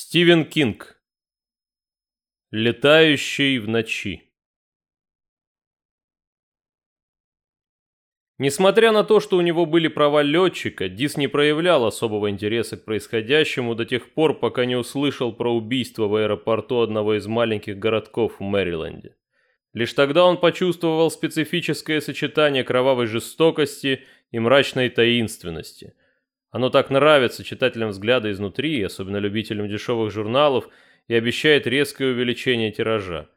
Стивен Кинг. Летающий в ночи. Несмотря на то, что у него были права летчика, Дис не проявлял особого интереса к происходящему до тех пор, пока не услышал про убийство в аэропорту одного из маленьких городков в Мэриленде. Лишь тогда он почувствовал специфическое сочетание кровавой жестокости и мрачной таинственности – оно так нравится читателям взгляда изнутри, особенно любителям дешевых журналов, и обещает резкое увеличение тиража.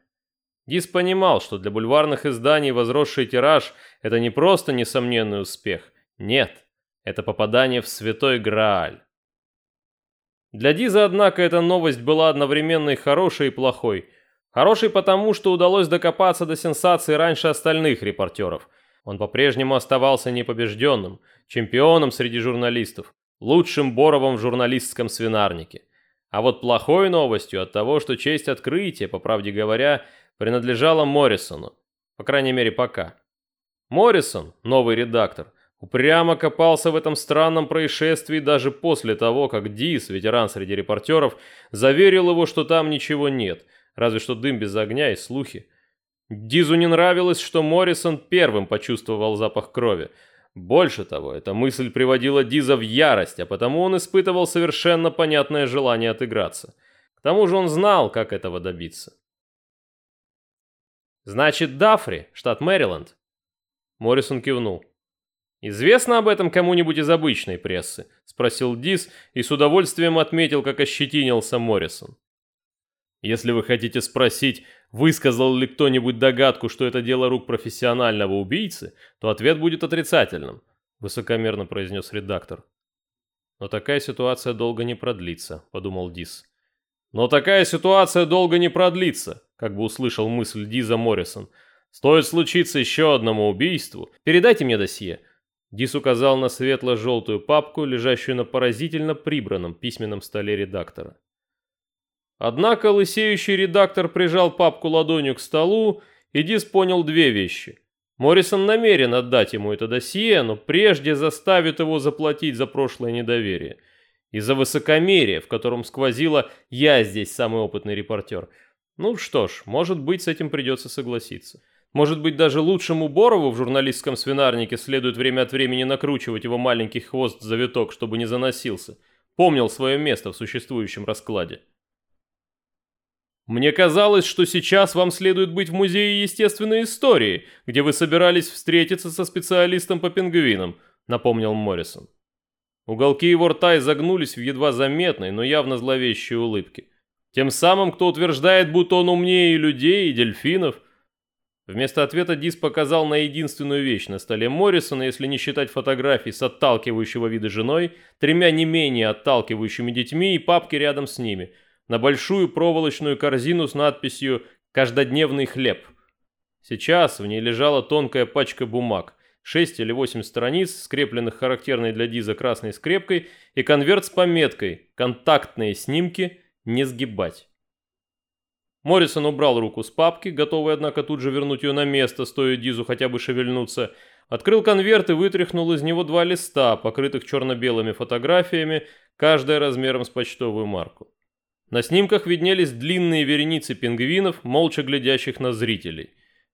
Дис понимал, что для бульварных изданий возросший тираж – это не просто несомненный успех. Нет, это попадание в святой Грааль. Для Диза, однако, эта новость была одновременно и хорошей, и плохой. Хорошей потому, что удалось докопаться до сенсации раньше остальных репортеров – он по-прежнему оставался непобежденным, чемпионом среди журналистов, лучшим Боровым в журналистском свинарнике. А вот плохой новостью от того, что честь открытия, по правде говоря, принадлежала Моррисону. По крайней мере, пока. Моррисон, новый редактор, упрямо копался в этом странном происшествии даже после того, как Дис, ветеран среди репортеров, заверил его, что там ничего нет, разве что дым без огня и слухи. Дизу не нравилось, что Моррисон первым почувствовал запах крови. Больше того, эта мысль приводила Диза в ярость, а потому он испытывал совершенно понятное желание отыграться. К тому же он знал, как этого добиться. «Значит, Дафри, штат Мэриленд?» Моррисон кивнул. «Известно об этом кому-нибудь из обычной прессы?» – спросил Диз и с удовольствием отметил, как ощетинился Моррисон. Если вы хотите спросить, высказал ли кто-нибудь догадку, что это дело рук профессионального убийцы, то ответ будет отрицательным, высокомерно произнес редактор. Но такая ситуация долго не продлится, подумал Дис. Но такая ситуация долго не продлится, как бы услышал мысль Диза Моррисон. Стоит случиться еще одному убийству. Передайте мне досье. Дис указал на светло-желтую папку, лежащую на поразительно прибранном письменном столе редактора. Однако лысеющий редактор прижал папку ладонью к столу, и Дис понял две вещи. Моррисон намерен отдать ему это досье, но прежде заставит его заплатить за прошлое недоверие. И за высокомерие, в котором сквозило «я здесь самый опытный репортер». Ну что ж, может быть, с этим придется согласиться. Может быть, даже лучшему Борову в журналистском свинарнике следует время от времени накручивать его маленький хвост завиток, чтобы не заносился. Помнил свое место в существующем раскладе. Мне казалось, что сейчас вам следует быть в Музее естественной истории, где вы собирались встретиться со специалистом по пингвинам», — напомнил Моррисон. Уголки его рта изогнулись в едва заметной, но явно зловещей улыбке. Тем самым, кто утверждает, будто он умнее и людей, и дельфинов. Вместо ответа Дис показал на единственную вещь на столе Моррисона, если не считать фотографий с отталкивающего вида женой, тремя не менее отталкивающими детьми и папки рядом с ними — на большую проволочную корзину с надписью «Каждодневный хлеб». Сейчас в ней лежала тонкая пачка бумаг, 6 или 8 страниц, скрепленных характерной для Диза красной скрепкой, и конверт с пометкой «Контактные снимки не сгибать». Моррисон убрал руку с папки, готовый, однако, тут же вернуть ее на место, стоя Дизу хотя бы шевельнуться, открыл конверт и вытряхнул из него два листа, покрытых черно-белыми фотографиями, каждая размером с почтовую марку. На снимках виднелись длинные вереницы пингвинов, молча глядящих на зрителей.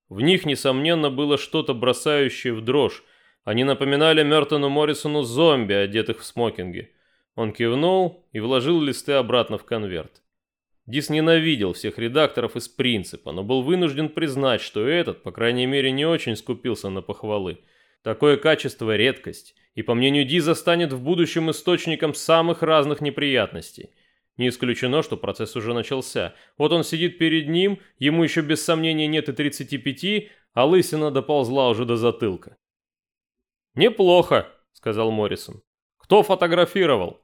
В них, несомненно, было что-то бросающее в дрожь. Они напоминали Мертону Моррисону зомби, одетых в смокинге. Он кивнул и вложил листы обратно в конверт. Дис ненавидел всех редакторов из принципа, но был вынужден признать, что этот, по крайней мере, не очень скупился на похвалы. Такое качество – редкость, и, по мнению Диза, станет в будущем источником самых разных неприятностей. Не исключено, что процесс уже начался. Вот он сидит перед ним, ему еще без сомнения нет и 35, а лысина доползла уже до затылка. «Неплохо», — сказал Моррисон. «Кто фотографировал?»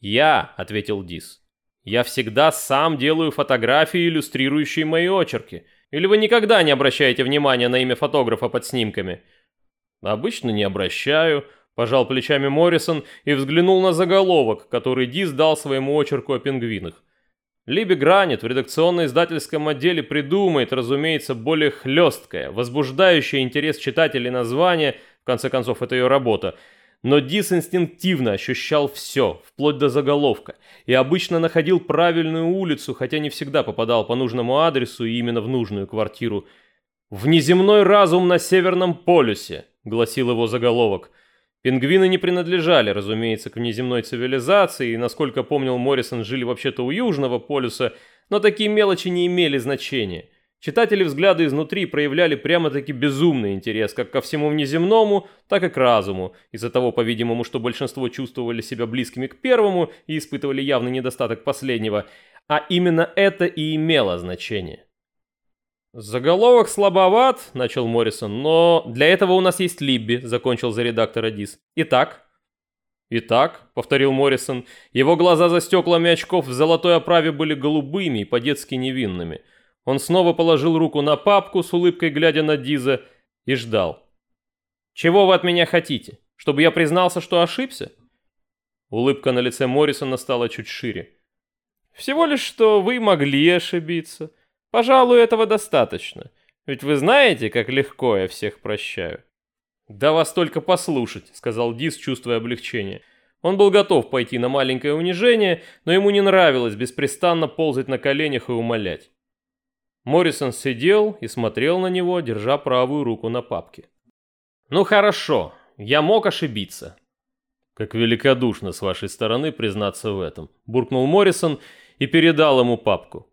«Я», — ответил Дис. «Я всегда сам делаю фотографии, иллюстрирующие мои очерки. Или вы никогда не обращаете внимания на имя фотографа под снимками?» «Обычно не обращаю», Пожал плечами Моррисон и взглянул на заголовок, который Диз дал своему очерку о пингвинах. Либи Гранит в редакционно-издательском отделе придумает, разумеется, более хлесткое, возбуждающее интерес читателей название, в конце концов, это ее работа. Но Дис инстинктивно ощущал все, вплоть до заголовка, и обычно находил правильную улицу, хотя не всегда попадал по нужному адресу и именно в нужную квартиру. «Внеземной разум на Северном полюсе», — гласил его заголовок. Пингвины не принадлежали, разумеется, к внеземной цивилизации, и, насколько помнил Моррисон, жили вообще-то у Южного полюса, но такие мелочи не имели значения. Читатели взгляды изнутри проявляли прямо-таки безумный интерес как ко всему внеземному, так и к разуму, из-за того, по-видимому, что большинство чувствовали себя близкими к первому и испытывали явный недостаток последнего, а именно это и имело значение. «Заголовок слабоват», — начал Моррисон, — «но для этого у нас есть Либби», — закончил за редактора Дис. «Итак?» «Итак», — повторил Моррисон, — его глаза за стеклами очков в золотой оправе были голубыми и по-детски невинными — он снова положил руку на папку с улыбкой, глядя на Диза, и ждал. «Чего вы от меня хотите? Чтобы я признался, что ошибся?» Улыбка на лице Моррисона стала чуть шире. «Всего лишь, что вы могли ошибиться. Пожалуй, этого достаточно. Ведь вы знаете, как легко я всех прощаю». «Да вас только послушать», — сказал Диз, чувствуя облегчение. Он был готов пойти на маленькое унижение, но ему не нравилось беспрестанно ползать на коленях и умолять. Моррисон сидел и смотрел на него, держа правую руку на папке. «Ну хорошо, я мог ошибиться». «Как великодушно с вашей стороны признаться в этом», – буркнул Моррисон и передал ему папку.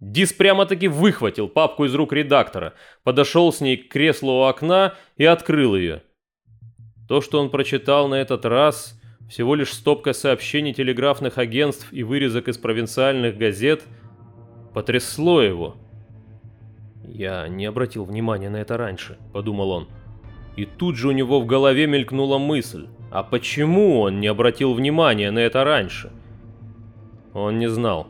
Дис прямо-таки выхватил папку из рук редактора, подошел с ней к креслу у окна и открыл ее. То, что он прочитал на этот раз, всего лишь стопка сообщений телеграфных агентств и вырезок из провинциальных газет – потрясло его. «Я не обратил внимания на это раньше», — подумал он. И тут же у него в голове мелькнула мысль, а почему он не обратил внимания на это раньше? Он не знал.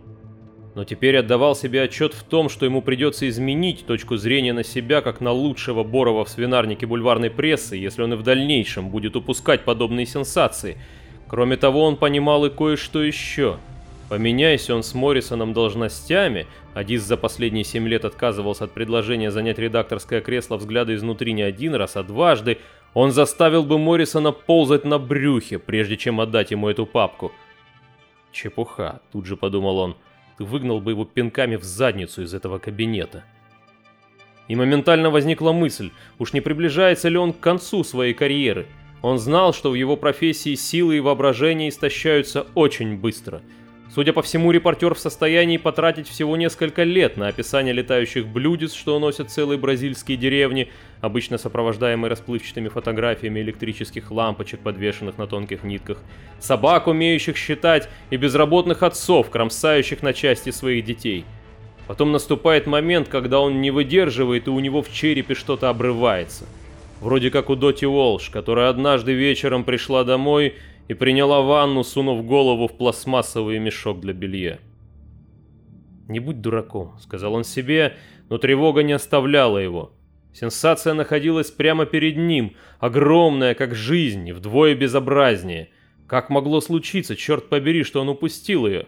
Но теперь отдавал себе отчет в том, что ему придется изменить точку зрения на себя, как на лучшего Борова в свинарнике бульварной прессы, если он и в дальнейшем будет упускать подобные сенсации. Кроме того, он понимал и кое-что еще — Поменяйся он с Моррисоном должностями, а Дис за последние семь лет отказывался от предложения занять редакторское кресло взгляда изнутри не один раз, а дважды, он заставил бы Моррисона ползать на брюхе, прежде чем отдать ему эту папку. Чепуха, тут же подумал он, ты выгнал бы его пинками в задницу из этого кабинета. И моментально возникла мысль, уж не приближается ли он к концу своей карьеры. Он знал, что в его профессии силы и воображение истощаются очень быстро – Судя по всему, репортер в состоянии потратить всего несколько лет на описание летающих блюдец, что уносят целые бразильские деревни, обычно сопровождаемые расплывчатыми фотографиями электрических лампочек, подвешенных на тонких нитках, собак, умеющих считать, и безработных отцов, кромсающих на части своих детей. Потом наступает момент, когда он не выдерживает, и у него в черепе что-то обрывается. Вроде как у Доти Уолш, которая однажды вечером пришла домой и приняла ванну, сунув голову в пластмассовый мешок для белья. «Не будь дураком», — сказал он себе, но тревога не оставляла его. Сенсация находилась прямо перед ним, огромная, как жизнь, вдвое безобразнее. Как могло случиться, черт побери, что он упустил ее?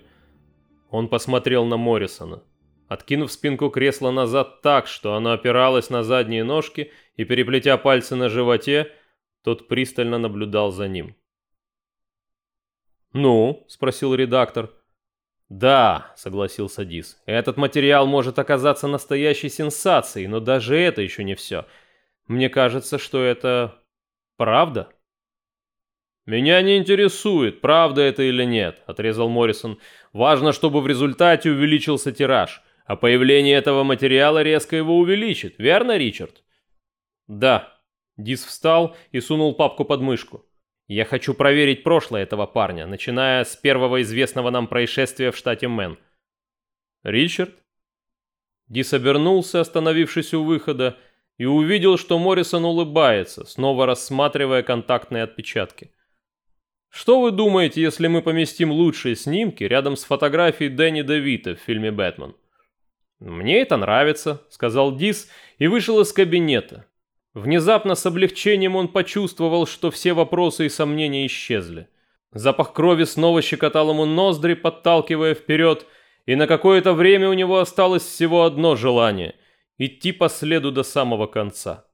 Он посмотрел на Моррисона. Откинув спинку кресла назад так, что она опиралась на задние ножки и переплетя пальцы на животе, тот пристально наблюдал за ним. «Ну?» – спросил редактор. «Да», – согласился Дис, – «этот материал может оказаться настоящей сенсацией, но даже это еще не все. Мне кажется, что это... правда?» «Меня не интересует, правда это или нет», – отрезал Моррисон. «Важно, чтобы в результате увеличился тираж, а появление этого материала резко его увеличит, верно, Ричард?» «Да». Дис встал и сунул папку под мышку. Я хочу проверить прошлое этого парня, начиная с первого известного нам происшествия в штате Мэн. Ричард? Дис обернулся, остановившись у выхода, и увидел, что Моррисон улыбается, снова рассматривая контактные отпечатки. Что вы думаете, если мы поместим лучшие снимки рядом с фотографией Дэнни Девита в фильме «Бэтмен»? «Мне это нравится», — сказал Дис и вышел из кабинета. Внезапно с облегчением он почувствовал, что все вопросы и сомнения исчезли. Запах крови снова щекотал ему ноздри, подталкивая вперед, и на какое-то время у него осталось всего одно желание – идти по следу до самого конца.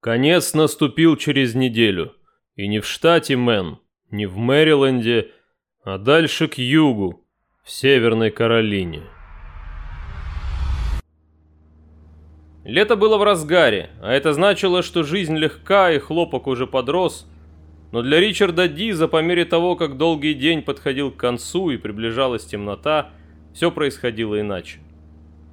Конец наступил через неделю. И не в штате Мэн, не в Мэриленде, а дальше к югу, в Северной Каролине. Лето было в разгаре, а это значило, что жизнь легка и хлопок уже подрос. Но для Ричарда Диза по мере того, как долгий день подходил к концу и приближалась темнота, все происходило иначе.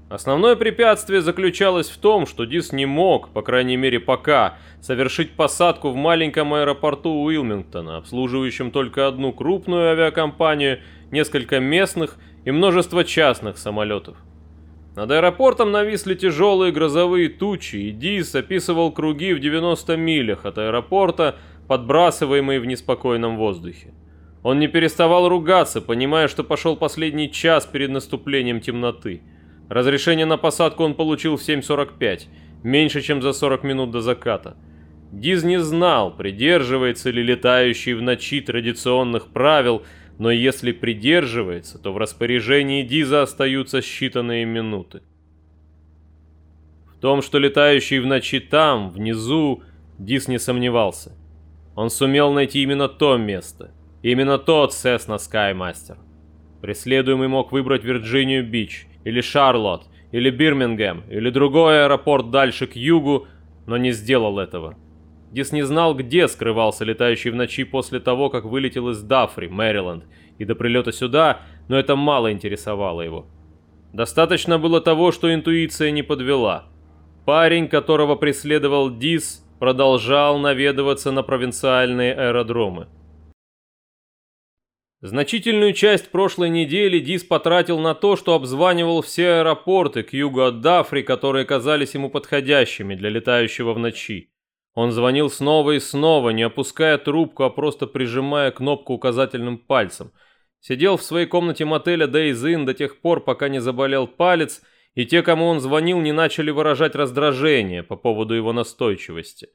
Основное препятствие заключалось в том, что Диз не мог, по крайней мере пока, совершить посадку в маленьком аэропорту Уилмингтона, обслуживающем только одну крупную авиакомпанию, несколько местных и множество частных самолетов. Над аэропортом нависли тяжелые грозовые тучи, и Дис описывал круги в 90 милях от аэропорта, подбрасываемые в неспокойном воздухе. Он не переставал ругаться, понимая, что пошел последний час перед наступлением темноты. Разрешение на посадку он получил в 7.45, меньше, чем за 40 минут до заката. Диз не знал, придерживается ли летающий в ночи традиционных правил – но если придерживается, то в распоряжении Диза остаются считанные минуты. В том, что летающий в ночи там, внизу, Диз не сомневался. Он сумел найти именно то место, именно тот Cessna Skymaster. Преследуемый мог выбрать Вирджинию-Бич, или Шарлотт, или Бирмингем, или другой аэропорт дальше к югу, но не сделал этого. Дис не знал, где скрывался летающий в ночи после того, как вылетел из Дафри, Мэриленд, и до прилета сюда, но это мало интересовало его. Достаточно было того, что интуиция не подвела. Парень, которого преследовал Дис, продолжал наведываться на провинциальные аэродромы. Значительную часть прошлой недели Дис потратил на то, что обзванивал все аэропорты к югу от Дафри, которые казались ему подходящими для летающего в ночи. Он звонил снова и снова, не опуская трубку, а просто прижимая кнопку указательным пальцем. Сидел в своей комнате мотеля Days Inn до тех пор, пока не заболел палец, и те, кому он звонил, не начали выражать раздражение по поводу его настойчивости.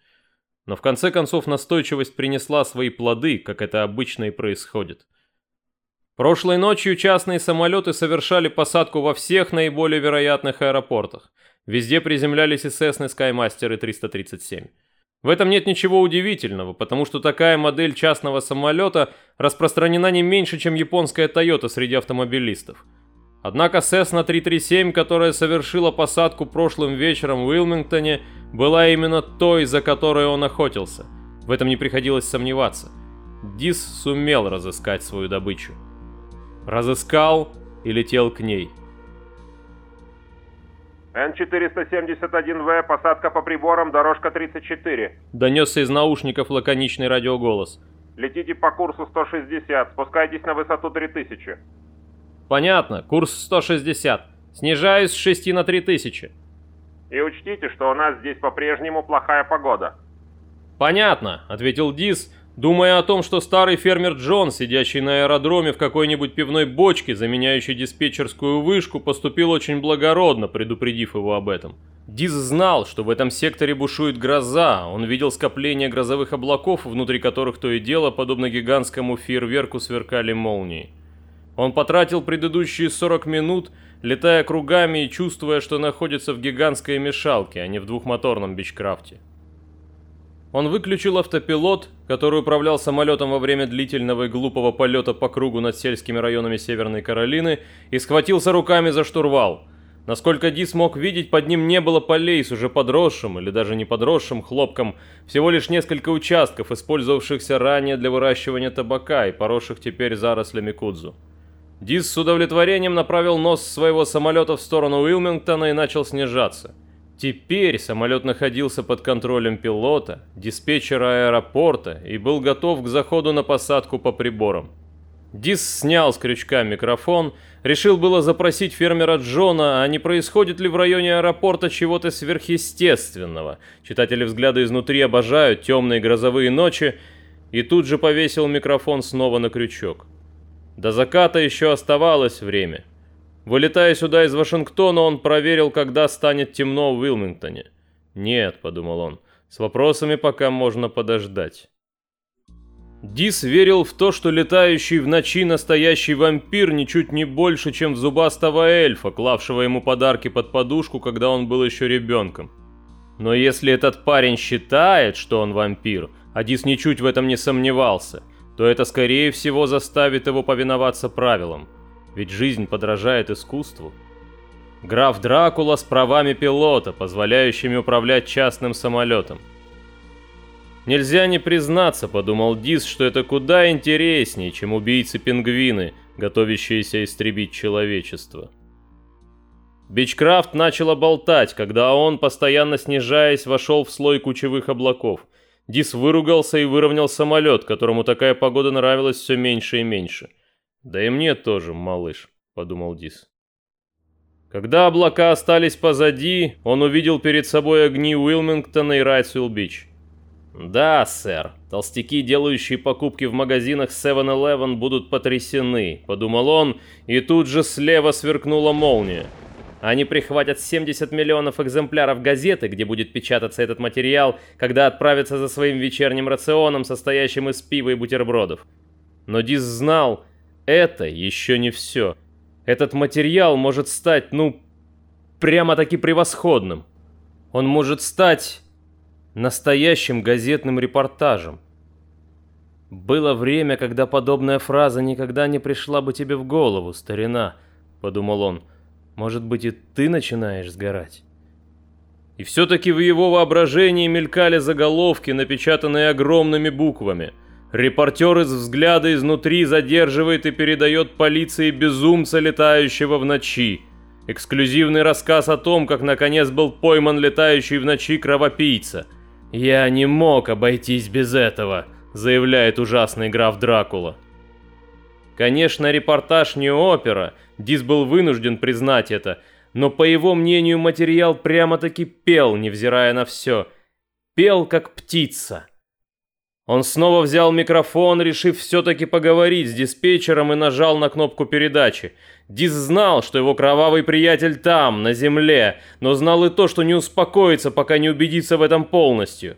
Но в конце концов настойчивость принесла свои плоды, как это обычно и происходит. Прошлой ночью частные самолеты совершали посадку во всех наиболее вероятных аэропортах. Везде приземлялись и Cessna Skymaster 337. В этом нет ничего удивительного, потому что такая модель частного самолета распространена не меньше, чем японская Toyota среди автомобилистов. Однако Cessna 337, которая совершила посадку прошлым вечером в Уилмингтоне, была именно той, за которой он охотился. В этом не приходилось сомневаться. Дис сумел разыскать свою добычу. Разыскал и летел к ней. Н-471В, посадка по приборам, дорожка 34. Донесся из наушников лаконичный радиоголос. Летите по курсу 160, спускайтесь на высоту 3000. Понятно, курс 160. Снижаюсь с 6 на 3000. И учтите, что у нас здесь по-прежнему плохая погода. Понятно, ответил Дис, думая о том, что старый фермер Джон, сидящий на аэродроме в какой-нибудь пивной бочке, заменяющей диспетчерскую вышку, поступил очень благородно, предупредив его об этом. Диз знал, что в этом секторе бушует гроза, он видел скопление грозовых облаков, внутри которых то и дело, подобно гигантскому фейерверку, сверкали молнии. Он потратил предыдущие 40 минут, летая кругами и чувствуя, что находится в гигантской мешалке, а не в двухмоторном бичкрафте. Он выключил автопилот, который управлял самолетом во время длительного и глупого полета по кругу над сельскими районами Северной Каролины, и схватился руками за штурвал. Насколько Ди смог видеть, под ним не было полей с уже подросшим или даже не подросшим хлопком, всего лишь несколько участков, использовавшихся ранее для выращивания табака и поросших теперь зарослями кудзу. Дис с удовлетворением направил нос своего самолета в сторону Уилмингтона и начал снижаться. Теперь самолет находился под контролем пилота, диспетчера аэропорта и был готов к заходу на посадку по приборам. Дис снял с крючка микрофон, решил было запросить фермера Джона, а не происходит ли в районе аэропорта чего-то сверхъестественного. Читатели взгляда изнутри обожают темные грозовые ночи, и тут же повесил микрофон снова на крючок. До заката еще оставалось время. Вылетая сюда из Вашингтона, он проверил, когда станет темно в Уилмингтоне. «Нет», — подумал он, — «с вопросами пока можно подождать». Дис верил в то, что летающий в ночи настоящий вампир ничуть не больше, чем зубастого эльфа, клавшего ему подарки под подушку, когда он был еще ребенком. Но если этот парень считает, что он вампир, Адис ничуть в этом не сомневался, то это скорее всего заставит его повиноваться правилам. Ведь жизнь подражает искусству. Граф Дракула с правами пилота, позволяющими управлять частным самолетом. Нельзя не признаться, подумал Дис, что это куда интереснее, чем убийцы-пингвины, готовящиеся истребить человечество. Бичкрафт начал болтать, когда он, постоянно снижаясь, вошел в слой кучевых облаков. Дис выругался и выровнял самолет, которому такая погода нравилась все меньше и меньше. «Да и мне тоже, малыш», — подумал Дис. Когда облака остались позади, он увидел перед собой огни Уилмингтона и Райтсвилл-Бич. «Да, сэр, толстяки, делающие покупки в магазинах 7-Eleven, будут потрясены», — подумал он, и тут же слева сверкнула молния. Они прихватят 70 миллионов экземпляров газеты, где будет печататься этот материал, когда отправятся за своим вечерним рационом, состоящим из пива и бутербродов. Но Диз знал, это еще не все. Этот материал может стать, ну, прямо-таки превосходным. Он может стать настоящим газетным репортажем. «Было время, когда подобная фраза никогда не пришла бы тебе в голову, старина», — подумал он. «Может быть, и ты начинаешь сгорать?» И все-таки в его воображении мелькали заголовки, напечатанные огромными буквами — Репортер из взгляда изнутри задерживает и передает полиции безумца, летающего в ночи. Эксклюзивный рассказ о том, как наконец был пойман летающий в ночи кровопийца. «Я не мог обойтись без этого», — заявляет ужасный граф Дракула. Конечно, репортаж не опера, Дис был вынужден признать это, но по его мнению материал прямо-таки пел, невзирая на все. Пел как птица. Он снова взял микрофон, решив все-таки поговорить с диспетчером и нажал на кнопку передачи. Дис знал, что его кровавый приятель там, на земле, но знал и то, что не успокоится, пока не убедится в этом полностью.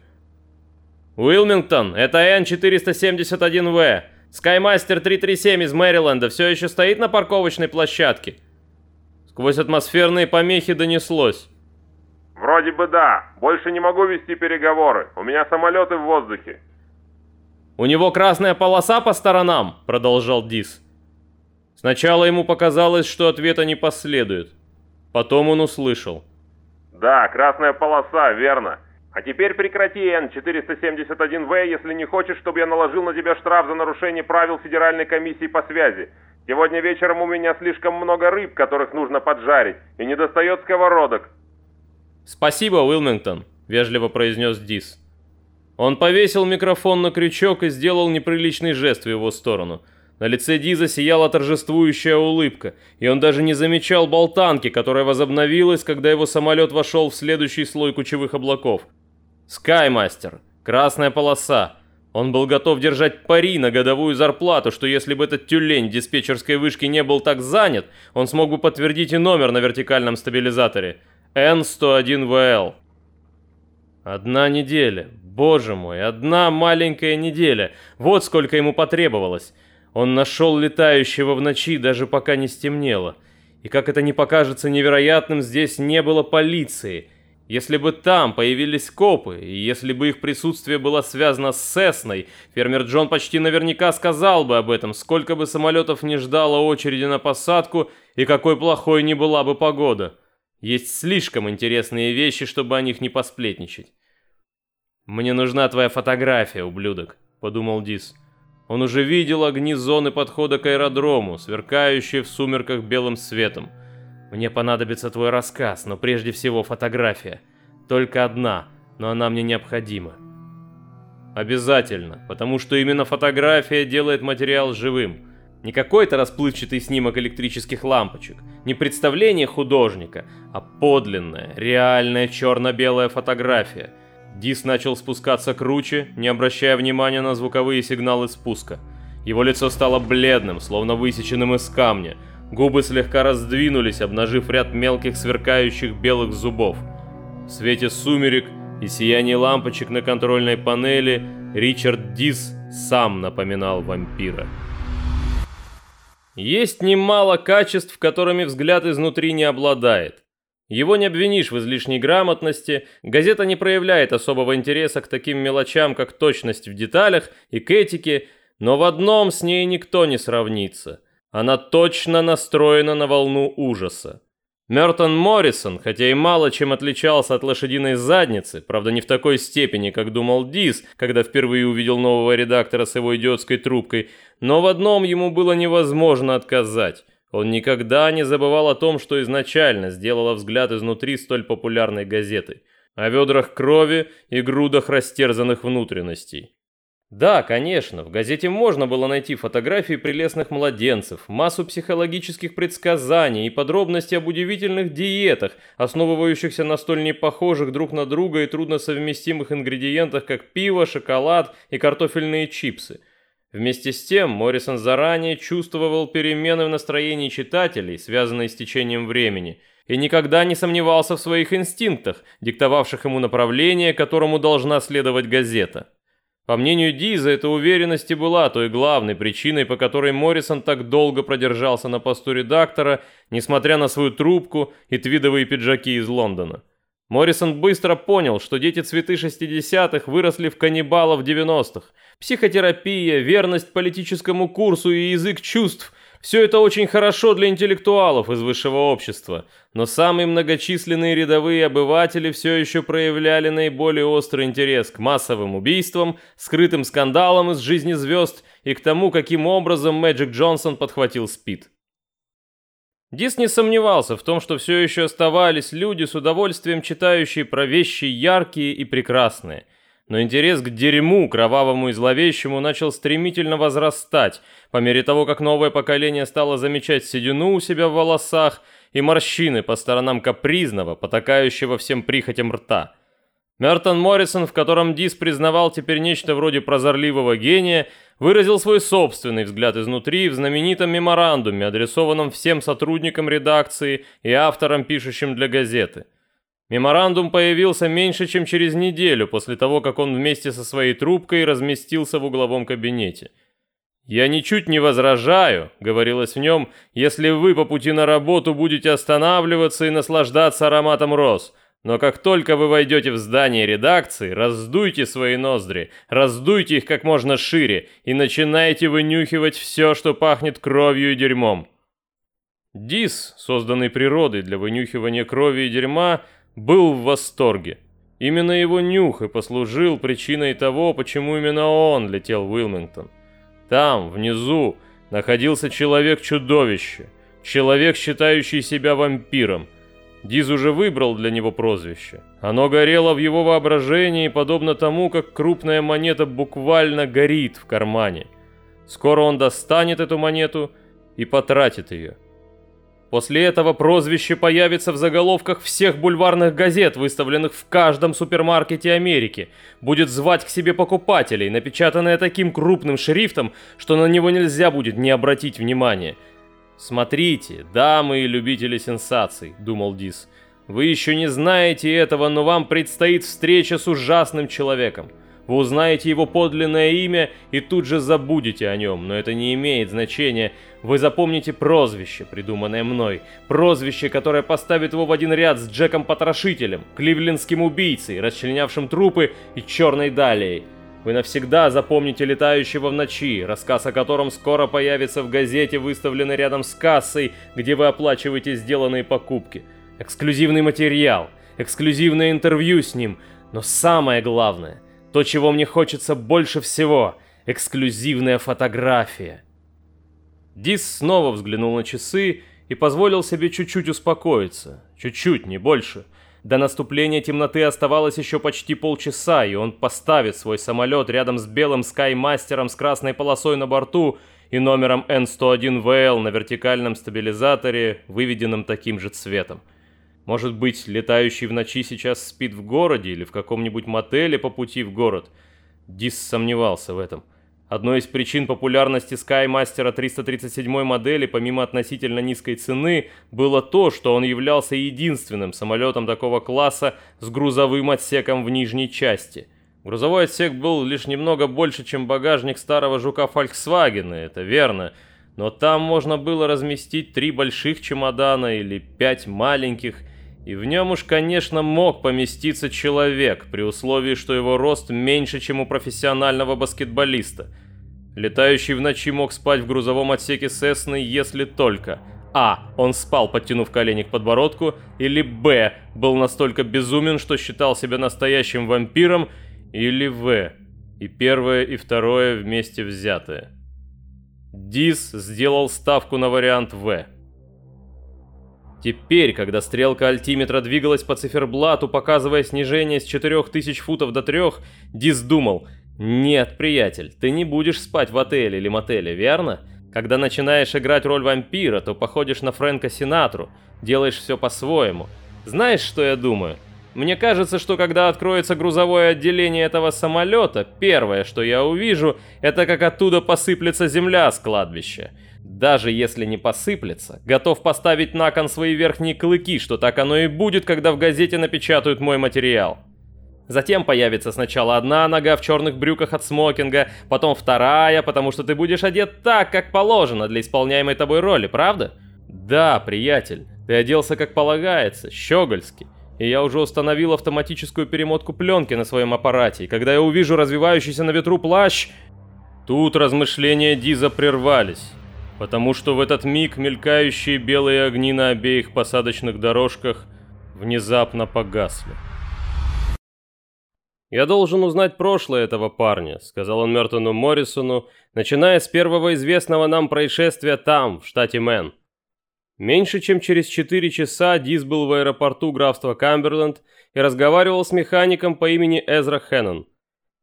«Уилмингтон, это Н-471В. Скаймастер 337 из Мэриленда все еще стоит на парковочной площадке?» Сквозь атмосферные помехи донеслось. «Вроде бы да. Больше не могу вести переговоры. У меня самолеты в воздухе». «У него красная полоса по сторонам», — продолжал Дис. Сначала ему показалось, что ответа не последует. Потом он услышал. «Да, красная полоса, верно. А теперь прекрати, Н-471В, если не хочешь, чтобы я наложил на тебя штраф за нарушение правил Федеральной комиссии по связи. Сегодня вечером у меня слишком много рыб, которых нужно поджарить, и не достает сковородок». «Спасибо, Уилмингтон», — вежливо произнес Дис. Он повесил микрофон на крючок и сделал неприличный жест в его сторону. На лице Диза сияла торжествующая улыбка, и он даже не замечал болтанки, которая возобновилась, когда его самолет вошел в следующий слой кучевых облаков. Скаймастер. Красная полоса. Он был готов держать пари на годовую зарплату, что если бы этот тюлень диспетчерской вышки не был так занят, он смог бы подтвердить и номер на вертикальном стабилизаторе. N101VL. Одна неделя. Боже мой, одна маленькая неделя. Вот сколько ему потребовалось. Он нашел летающего в ночи, даже пока не стемнело. И как это не покажется невероятным, здесь не было полиции. Если бы там появились копы, и если бы их присутствие было связано с Сесной, фермер Джон почти наверняка сказал бы об этом, сколько бы самолетов не ждало очереди на посадку и какой плохой не была бы погода. Есть слишком интересные вещи, чтобы о них не посплетничать. «Мне нужна твоя фотография, ублюдок», — подумал Дис. Он уже видел огни зоны подхода к аэродрому, сверкающие в сумерках белым светом. «Мне понадобится твой рассказ, но прежде всего фотография. Только одна, но она мне необходима». Обязательно, потому что именно фотография делает материал живым. Не какой-то расплывчатый снимок электрических лампочек, не представление художника, а подлинная, реальная черно-белая фотография. Дис начал спускаться круче, не обращая внимания на звуковые сигналы спуска. Его лицо стало бледным, словно высеченным из камня. Губы слегка раздвинулись, обнажив ряд мелких сверкающих белых зубов. В свете сумерек и сиянии лампочек на контрольной панели Ричард Дис сам напоминал вампира. Есть немало качеств, которыми взгляд изнутри не обладает. Его не обвинишь в излишней грамотности, газета не проявляет особого интереса к таким мелочам, как точность в деталях и к этике, но в одном с ней никто не сравнится. Она точно настроена на волну ужаса. Мертон Моррисон, хотя и мало чем отличался от лошадиной задницы, правда не в такой степени, как думал Дис, когда впервые увидел нового редактора с его идиотской трубкой, но в одном ему было невозможно отказать. Он никогда не забывал о том, что изначально сделало взгляд изнутри столь популярной газеты. О ведрах крови и грудах растерзанных внутренностей. Да, конечно, в газете можно было найти фотографии прелестных младенцев, массу психологических предсказаний и подробности об удивительных диетах, основывающихся на столь непохожих друг на друга и трудносовместимых ингредиентах, как пиво, шоколад и картофельные чипсы. Вместе с тем, Моррисон заранее чувствовал перемены в настроении читателей, связанные с течением времени, и никогда не сомневался в своих инстинктах, диктовавших ему направление, которому должна следовать газета. По мнению Диза, эта уверенность и была той главной причиной, по которой Моррисон так долго продержался на посту редактора, несмотря на свою трубку и твидовые пиджаки из Лондона. Моррисон быстро понял, что дети цветы 60-х выросли в каннибалов 90-х. Психотерапия, верность политическому курсу и язык чувств – все это очень хорошо для интеллектуалов из высшего общества, но самые многочисленные рядовые обыватели все еще проявляли наиболее острый интерес к массовым убийствам, скрытым скандалам из жизни звезд и к тому, каким образом Мэджик Джонсон подхватил СПИД. Дис не сомневался в том, что все еще оставались люди с удовольствием читающие про вещи яркие и прекрасные. Но интерес к дерьму, кровавому и зловещему, начал стремительно возрастать, по мере того, как новое поколение стало замечать седину у себя в волосах и морщины по сторонам капризного, потакающего всем прихотям рта. Мертон Моррисон, в котором Дис признавал теперь нечто вроде прозорливого гения, выразил свой собственный взгляд изнутри в знаменитом меморандуме, адресованном всем сотрудникам редакции и авторам, пишущим для газеты. Меморандум появился меньше, чем через неделю после того, как он вместе со своей трубкой разместился в угловом кабинете. «Я ничуть не возражаю», — говорилось в нем, «если вы по пути на работу будете останавливаться и наслаждаться ароматом роз». Но как только вы войдете в здание редакции, раздуйте свои ноздри, раздуйте их как можно шире и начинайте вынюхивать все, что пахнет кровью и дерьмом. Дис, созданный природой для вынюхивания крови и дерьма, был в восторге. Именно его нюх и послужил причиной того, почему именно он летел в Уилмингтон. Там, внизу, находился человек-чудовище, человек, считающий себя вампиром – Диз уже выбрал для него прозвище. Оно горело в его воображении, подобно тому, как крупная монета буквально горит в кармане. Скоро он достанет эту монету и потратит ее. После этого прозвище появится в заголовках всех бульварных газет, выставленных в каждом супермаркете Америки. Будет звать к себе покупателей, напечатанное таким крупным шрифтом, что на него нельзя будет не обратить внимания – «Смотрите, дамы и любители сенсаций», — думал Дис. «Вы еще не знаете этого, но вам предстоит встреча с ужасным человеком. Вы узнаете его подлинное имя и тут же забудете о нем, но это не имеет значения. Вы запомните прозвище, придуманное мной. Прозвище, которое поставит его в один ряд с Джеком Потрошителем, кливлендским убийцей, расчленявшим трупы и черной далией. Вы навсегда запомните летающего в ночи, рассказ о котором скоро появится в газете, выставленной рядом с кассой, где вы оплачиваете сделанные покупки. Эксклюзивный материал, эксклюзивное интервью с ним, но самое главное, то, чего мне хочется больше всего, эксклюзивная фотография. Дис снова взглянул на часы и позволил себе чуть-чуть успокоиться. Чуть-чуть, не больше. До наступления темноты оставалось еще почти полчаса, и он поставит свой самолет рядом с белым скаймастером с красной полосой на борту и номером N101VL на вертикальном стабилизаторе, выведенном таким же цветом. Может быть, летающий в ночи сейчас спит в городе или в каком-нибудь мотеле по пути в город. Дис сомневался в этом. Одной из причин популярности SkyMaster 337 модели, помимо относительно низкой цены, было то, что он являлся единственным самолетом такого класса с грузовым отсеком в нижней части. Грузовой отсек был лишь немного больше, чем багажник старого жука Volkswagen, это верно, но там можно было разместить три больших чемодана или пять маленьких, И в нем уж, конечно, мог поместиться человек, при условии, что его рост меньше, чем у профессионального баскетболиста. Летающий в ночи мог спать в грузовом отсеке Сесны, если только А. Он спал, подтянув колени к подбородку, или Б. Был настолько безумен, что считал себя настоящим вампиром, или В. И первое, и второе вместе взятое. Дис сделал ставку на вариант В. Теперь, когда стрелка альтиметра двигалась по циферблату, показывая снижение с 4000 футов до 3, Дис думал, «Нет, приятель, ты не будешь спать в отеле или мотеле, верно? Когда начинаешь играть роль вампира, то походишь на Фрэнка Синатру, делаешь все по-своему. Знаешь, что я думаю? Мне кажется, что когда откроется грузовое отделение этого самолета, первое, что я увижу, это как оттуда посыплется земля с кладбища. Даже если не посыплется, готов поставить на кон свои верхние клыки, что так оно и будет, когда в газете напечатают мой материал. Затем появится сначала одна нога в черных брюках от смокинга, потом вторая, потому что ты будешь одет так, как положено для исполняемой тобой роли, правда? Да, приятель, ты оделся как полагается, щегольски. И я уже установил автоматическую перемотку пленки на своем аппарате, и когда я увижу развивающийся на ветру плащ... Тут размышления Диза прервались потому что в этот миг мелькающие белые огни на обеих посадочных дорожках внезапно погасли. «Я должен узнать прошлое этого парня», — сказал он Мертону Моррисону, начиная с первого известного нам происшествия там, в штате Мэн. Меньше чем через четыре часа Диз был в аэропорту графства Камберленд и разговаривал с механиком по имени Эзра Хеннон.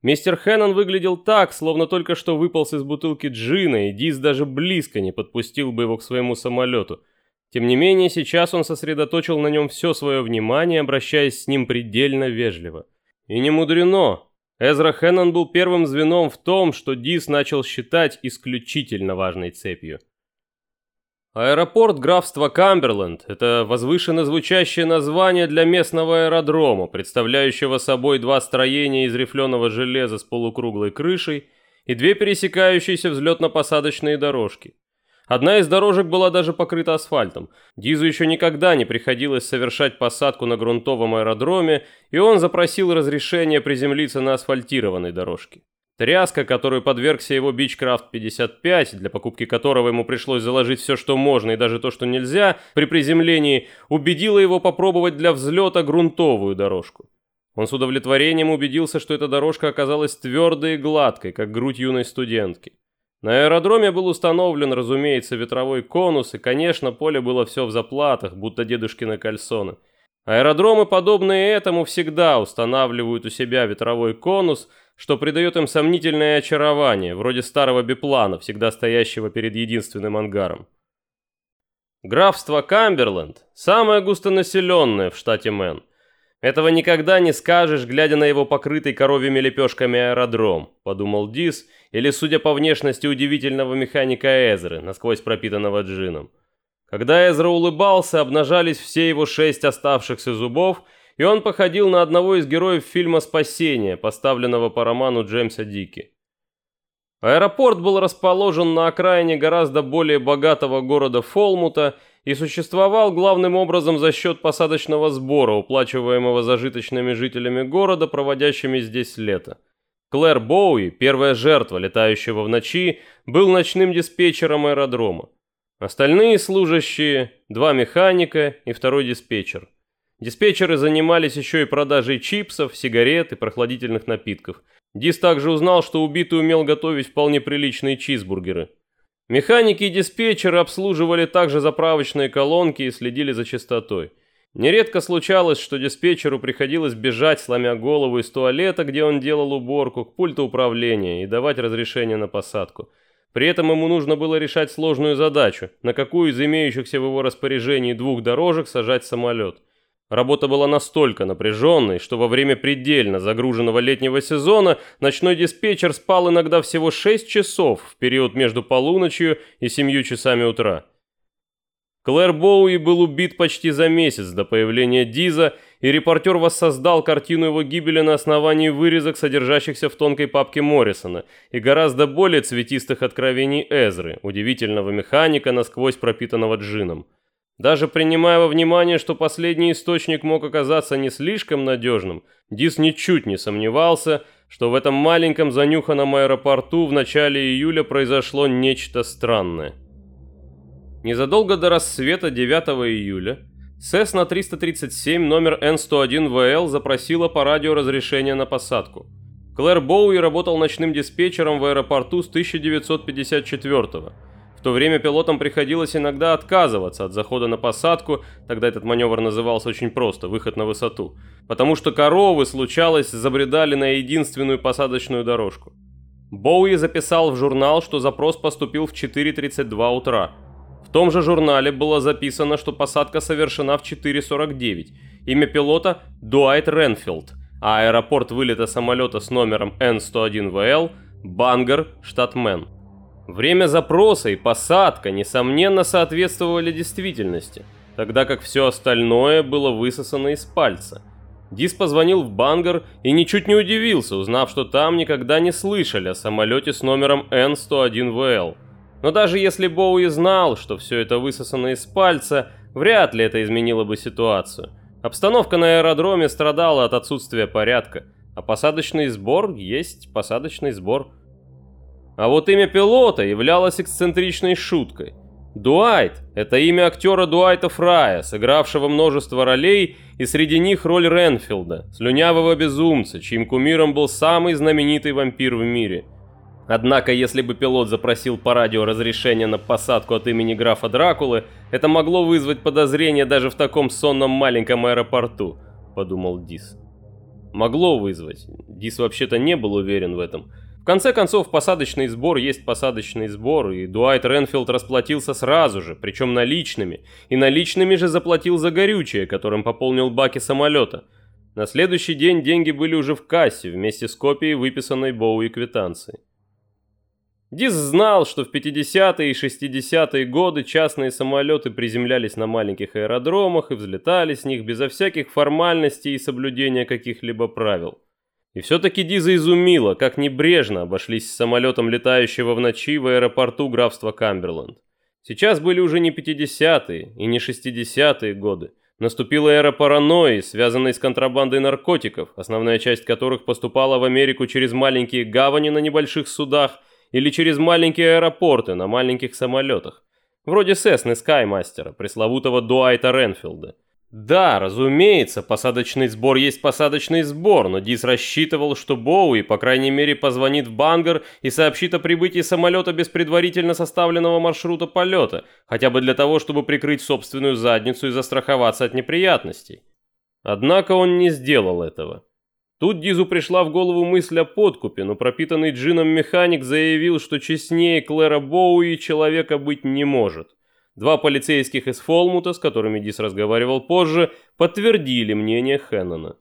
Мистер Хеннон выглядел так, словно только что выполз из бутылки джина, и Диз даже близко не подпустил бы его к своему самолету. Тем не менее, сейчас он сосредоточил на нем все свое внимание, обращаясь с ним предельно вежливо. И не мудрено. Эзра Хеннон был первым звеном в том, что Диз начал считать исключительно важной цепью. Аэропорт графства Камберленд – это возвышенно звучащее название для местного аэродрома, представляющего собой два строения из рифленого железа с полукруглой крышей и две пересекающиеся взлетно-посадочные дорожки. Одна из дорожек была даже покрыта асфальтом. Дизу еще никогда не приходилось совершать посадку на грунтовом аэродроме, и он запросил разрешение приземлиться на асфальтированной дорожке. Тряска, которую подвергся его Бичкрафт 55, для покупки которого ему пришлось заложить все, что можно и даже то, что нельзя, при приземлении, убедила его попробовать для взлета грунтовую дорожку. Он с удовлетворением убедился, что эта дорожка оказалась твердой и гладкой, как грудь юной студентки. На аэродроме был установлен, разумеется, ветровой конус, и, конечно, поле было все в заплатах, будто дедушкины кальсоны. Аэродромы, подобные этому, всегда устанавливают у себя ветровой конус – что придает им сомнительное очарование, вроде старого биплана, всегда стоящего перед единственным ангаром. Графство Камберленд – самое густонаселенное в штате Мэн. Этого никогда не скажешь, глядя на его покрытый коровьими лепешками аэродром, подумал Дис, или судя по внешности удивительного механика Эзры, насквозь пропитанного джином. Когда Эзра улыбался, обнажались все его шесть оставшихся зубов – и он походил на одного из героев фильма «Спасение», поставленного по роману Джеймса Дики. Аэропорт был расположен на окраине гораздо более богатого города Фолмута и существовал главным образом за счет посадочного сбора, уплачиваемого зажиточными жителями города, проводящими здесь лето. Клэр Боуи, первая жертва, летающего в ночи, был ночным диспетчером аэродрома. Остальные служащие, два механика и второй диспетчер. Диспетчеры занимались еще и продажей чипсов, сигарет и прохладительных напитков. Дис также узнал, что убитый умел готовить вполне приличные чизбургеры. Механики и диспетчеры обслуживали также заправочные колонки и следили за чистотой. Нередко случалось, что диспетчеру приходилось бежать, сломя голову из туалета, где он делал уборку, к пульту управления и давать разрешение на посадку. При этом ему нужно было решать сложную задачу, на какую из имеющихся в его распоряжении двух дорожек сажать самолет – Работа была настолько напряженной, что во время предельно загруженного летнего сезона ночной диспетчер спал иногда всего 6 часов в период между полуночью и 7 часами утра. Клэр Боуи был убит почти за месяц до появления Диза, и репортер воссоздал картину его гибели на основании вырезок, содержащихся в тонкой папке Моррисона, и гораздо более цветистых откровений Эзры, удивительного механика, насквозь пропитанного джином. Даже принимая во внимание, что последний источник мог оказаться не слишком надежным, Дис ничуть не сомневался, что в этом маленьком занюханном аэропорту в начале июля произошло нечто странное. Незадолго до рассвета 9 июля Cessna 337 номер N101VL запросила по радио разрешение на посадку. Клэр Боуи работал ночным диспетчером в аэропорту с 1954 года. В то время пилотам приходилось иногда отказываться от захода на посадку, тогда этот маневр назывался очень просто – выход на высоту, потому что коровы, случалось, забредали на единственную посадочную дорожку. Боуи записал в журнал, что запрос поступил в 4.32 утра. В том же журнале было записано, что посадка совершена в 4.49. Имя пилота – Дуайт Ренфилд, а аэропорт вылета самолета с номером N101VL – Бангор, штат Мэн. Время запроса и посадка, несомненно, соответствовали действительности, тогда как все остальное было высосано из пальца. Дис позвонил в Бангар и ничуть не удивился, узнав, что там никогда не слышали о самолете с номером N101VL. Но даже если Боуи знал, что все это высосано из пальца, вряд ли это изменило бы ситуацию. Обстановка на аэродроме страдала от отсутствия порядка, а посадочный сбор есть посадочный сбор – а вот имя пилота являлось эксцентричной шуткой. Дуайт – это имя актера Дуайта Фрая, сыгравшего множество ролей, и среди них роль Ренфилда, слюнявого безумца, чьим кумиром был самый знаменитый вампир в мире. Однако, если бы пилот запросил по радио разрешение на посадку от имени графа Дракулы, это могло вызвать подозрение даже в таком сонном маленьком аэропорту, подумал Дис. Могло вызвать. Дис вообще-то не был уверен в этом – в конце концов, посадочный сбор есть посадочный сбор, и Дуайт Ренфилд расплатился сразу же, причем наличными, и наличными же заплатил за горючее, которым пополнил баки самолета. На следующий день деньги были уже в кассе, вместе с копией выписанной Боуи квитанции. Дис знал, что в 50-е и 60-е годы частные самолеты приземлялись на маленьких аэродромах и взлетали с них безо всяких формальностей и соблюдения каких-либо правил. И все-таки Диза изумила, как небрежно обошлись с самолетом, летающего в ночи в аэропорту графства Камберленд. Сейчас были уже не 50-е и не 60-е годы. Наступила эра паранойи, связанной с контрабандой наркотиков, основная часть которых поступала в Америку через маленькие гавани на небольших судах или через маленькие аэропорты на маленьких самолетах. Вроде Сесны Скаймастера, пресловутого Дуайта Ренфилда. Да, разумеется, посадочный сбор есть посадочный сбор, но Дис рассчитывал, что Боуи, по крайней мере, позвонит в Бангар и сообщит о прибытии самолета без предварительно составленного маршрута полета, хотя бы для того, чтобы прикрыть собственную задницу и застраховаться от неприятностей. Однако он не сделал этого. Тут Дизу пришла в голову мысль о подкупе, но пропитанный джином механик заявил, что честнее Клэра Боуи человека быть не может – Два полицейских из Фолмута, с которыми Дис разговаривал позже, подтвердили мнение Хеннона.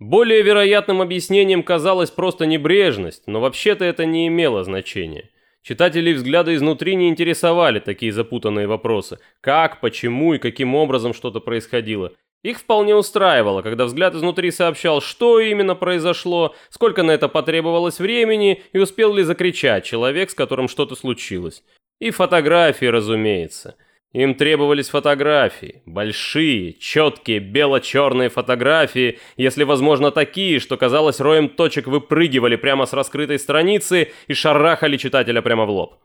Более вероятным объяснением казалась просто небрежность, но вообще-то это не имело значения. Читателей взгляда изнутри не интересовали такие запутанные вопросы. Как, почему и каким образом что-то происходило. Их вполне устраивало, когда взгляд изнутри сообщал, что именно произошло, сколько на это потребовалось времени и успел ли закричать человек, с которым что-то случилось. И фотографии, разумеется. Им требовались фотографии. Большие, четкие, бело-черные фотографии, если возможно такие, что казалось роем точек выпрыгивали прямо с раскрытой страницы и шарахали читателя прямо в лоб.